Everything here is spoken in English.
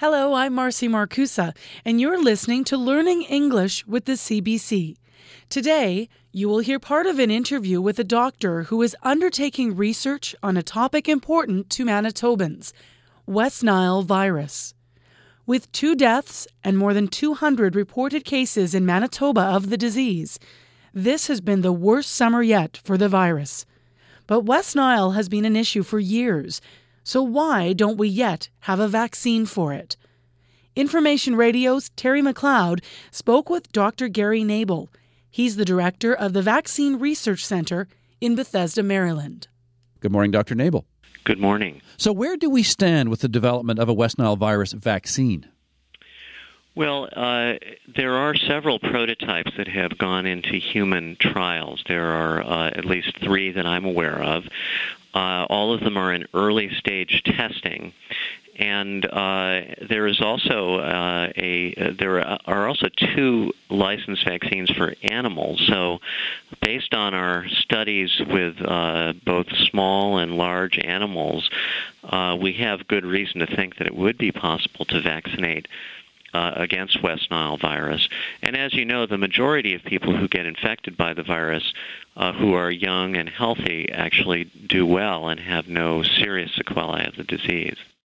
Hello, I'm Marcy Markusa, and you're listening to Learning English with the CBC. Today, you will hear part of an interview with a doctor who is undertaking research on a topic important to Manitobans West Nile virus. With two deaths and more than 200 reported cases in Manitoba of the disease, this has been the worst summer yet for the virus. But West Nile has been an issue for years, so why don't we yet have a vaccine for it? Information Radio's Terry McLeod spoke with Dr. Gary Nabel. He's the director of the Vaccine Research Center in Bethesda, Maryland. Good morning, Dr. Nabel. Good morning. So, where do we stand with the development of a West Nile virus vaccine? Well, uh, there are several prototypes that have gone into human trials. There are uh, at least three that I'm aware of. Uh, all of them are in early stage testing, and uh, there is also uh, a there are also two licensed vaccines for animals. So, based on our studies with uh, both small and large animals, we have good reason to think that it would be possible to vaccinate uh, against West Nile virus. And as you know, the majority of people who get infected by the virus uh, who are young and healthy actually do well and have no serious sequelae of the disease.